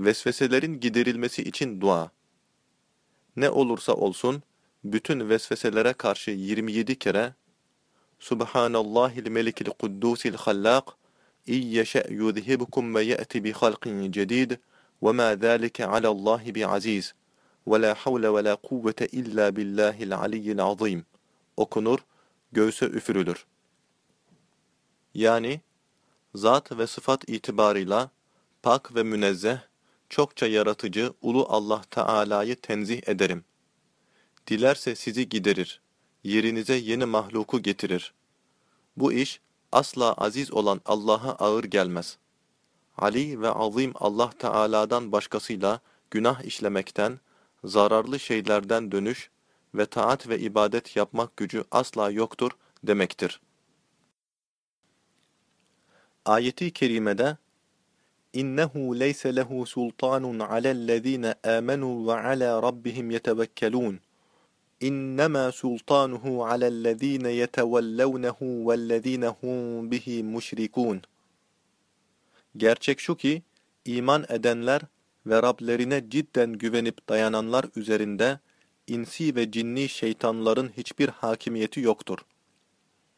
Vesveselerin giderilmesi için dua. Ne olursa olsun, bütün vesveselere karşı 27 kere Subhanallahil melikil kuddusil hallak İn yeşe yudhibukum ve ye'ti bi halqin cedid ve ma zalika alallahi bi aziz ve la havle ve la kuvvete illa billahil aliyyil azim okunur, göğse üfürülür. Yani, zat ve sıfat itibarıyla pak ve münezzeh, çokça yaratıcı ulu Allah Teala'yı tenzih ederim. Dilerse sizi giderir, yerinize yeni mahluku getirir. Bu iş, asla aziz olan Allah'a ağır gelmez. Ali ve azim Allah Teala'dan başkasıyla günah işlemekten, zararlı şeylerden dönüş ve taat ve ibadet yapmak gücü asla yoktur demektir. Ayeti kerimede İnnehu leyse lehu sultanun alellezine amenu ve ala rabbihim yetevekkelun. İnnemâ sultanuhu alellezine yetevellevnehu vellezine hum bihi müşrikun. Gerçek şu ki iman edenler ve Rablerine cidden güvenip dayananlar üzerinde insi ve cinni şeytanların hiçbir hakimiyeti yoktur.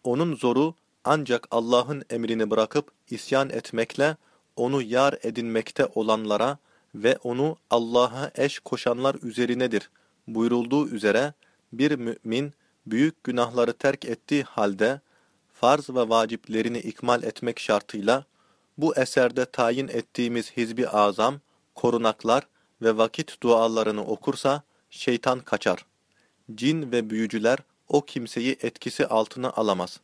Onun zoru ancak Allah'ın emrini bırakıp isyan etmekle onu yar edinmekte olanlara ve onu Allah'a eş koşanlar üzerinedir buyurulduğu üzere bir mümin büyük günahları terk ettiği halde farz ve vaciplerini ikmal etmek şartıyla bu eserde tayin ettiğimiz hizbi azam, korunaklar ve vakit dualarını okursa şeytan kaçar. Cin ve büyücüler o kimseyi etkisi altına alamaz.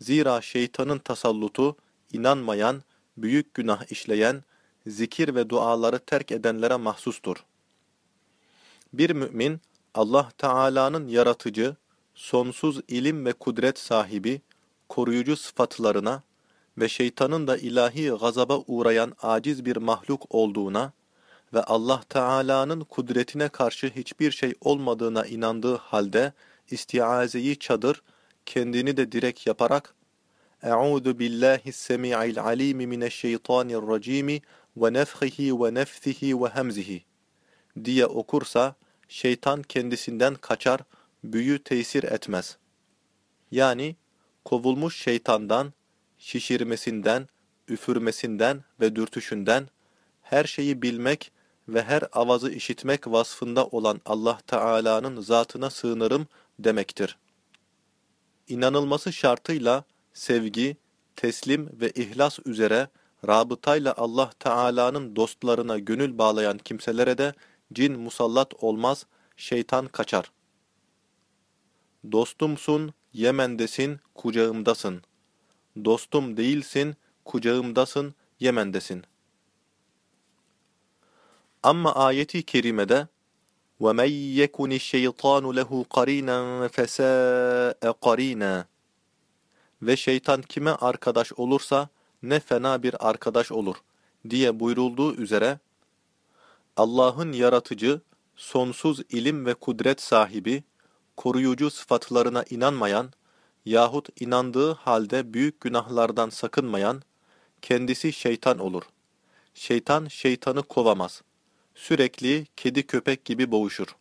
Zira şeytanın tasallutu inanmayan, büyük günah işleyen, zikir ve duaları terk edenlere mahsustur. Bir mümin, Allah Teala'nın yaratıcı, sonsuz ilim ve kudret sahibi, koruyucu sıfatlarına ve şeytanın da ilahi gazaba uğrayan aciz bir mahluk olduğuna ve Allah Teala'nın kudretine karşı hiçbir şey olmadığına inandığı halde istiazeyi çadır, kendini de direk yaparak Eûzu billahi semi'il alim mineşşeytanirracim ve nefhihi ve nefsihi ve hemzihi diye okursa şeytan kendisinden kaçar, büyü tesir etmez. Yani kovulmuş şeytandan, şişirmesinden, üfürmesinden ve dürtüşünden her şeyi bilmek ve her avazı işitmek vasfında olan Allah Teala'nın zatına sığınırım demektir. İnanılması şartıyla sevgi, teslim ve ihlas üzere rabıtayla Allah Teala'nın dostlarına gönül bağlayan kimselere de cin musallat olmaz, şeytan kaçar. Dostumsun, Yemen'desin, kucağımdasın. Dostum değilsin, kucağımdasın, Yemen'desin. Ama ayeti kerimede وَمَنْ يَكُنِ الشَّيْطَانُ لَهُ قَرِينًا فَسَاءَ قَرِينًا ve şeytan kime arkadaş olursa ne fena bir arkadaş olur diye buyurulduğu üzere Allah'ın yaratıcı, sonsuz ilim ve kudret sahibi, koruyucu sıfatlarına inanmayan yahut inandığı halde büyük günahlardan sakınmayan, kendisi şeytan olur. Şeytan şeytanı kovamaz. Sürekli kedi köpek gibi boğuşur.